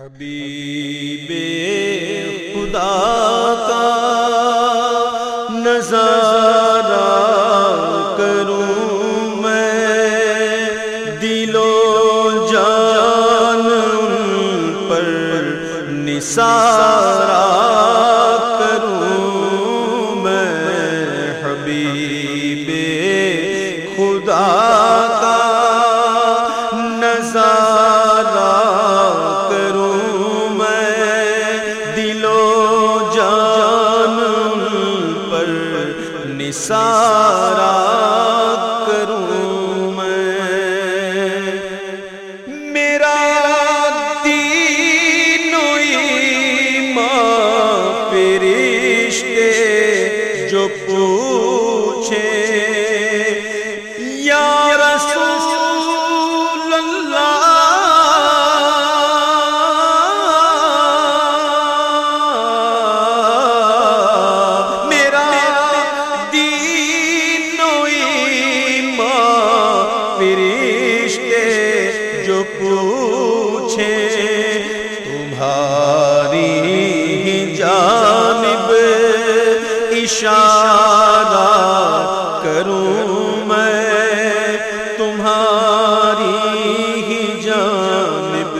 حبیب خدا کا نظارہ کروں میں دلو جان پر نثار تمہاری ہی جانب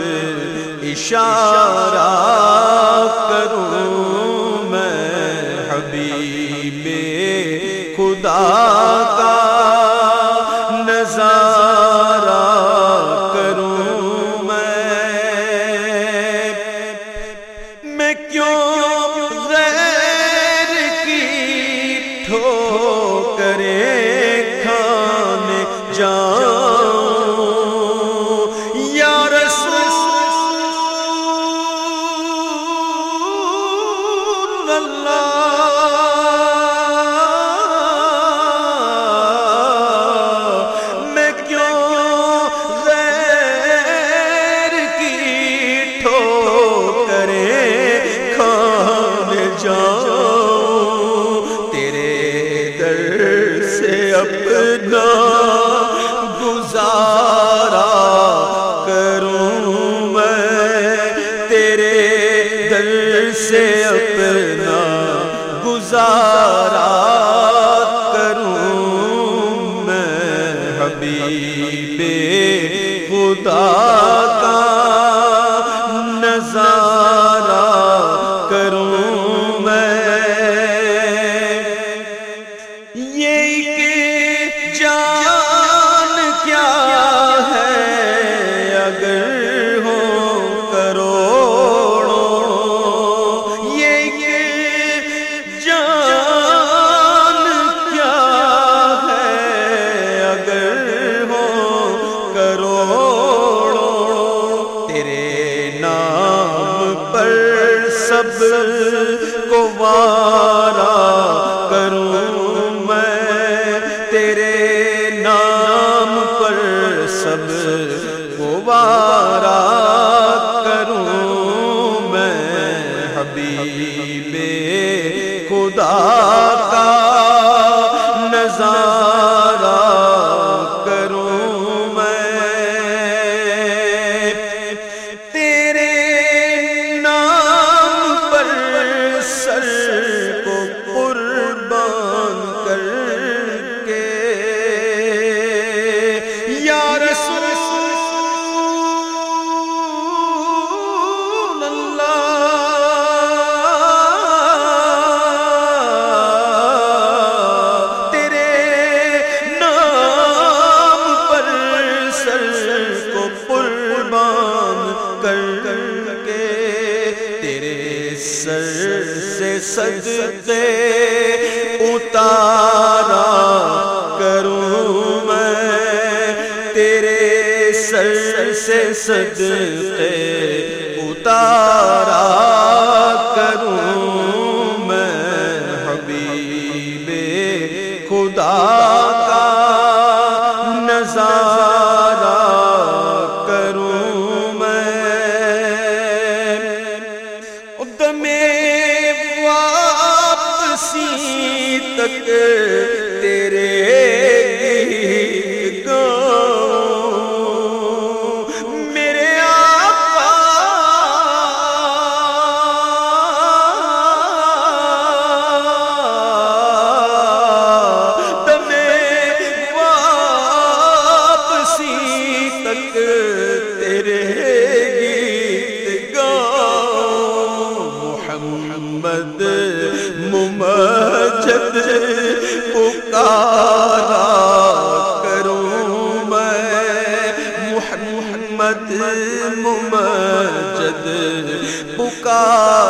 اشارہ کروں میں حبیب خدا کا نظارہ اپنا گزارا کروں میں تیرے دل سے اپنا گزارا کروں میں حبیب خدا کا نظارہ کروں میں یہ یار سے صدقے اتارا کروں میں تیرے سر سے صدقے ادم واپسی تک تیرے محمد ممجد پکارا کروں میں۔ محمد ممجد پکارا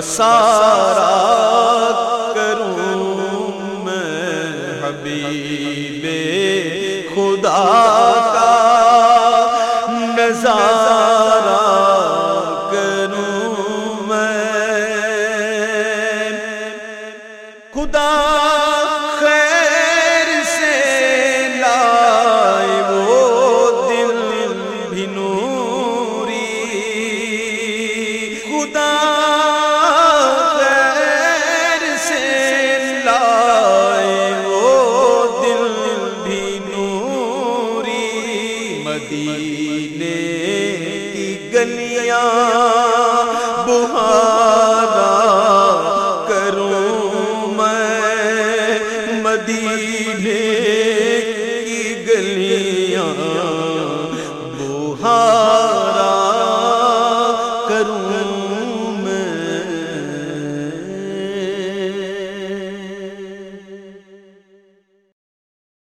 پسارا کروں میں حبیب خدا کا نظام مدینے کی گلیاں بہارا کروں میں مدینے کی گلیاں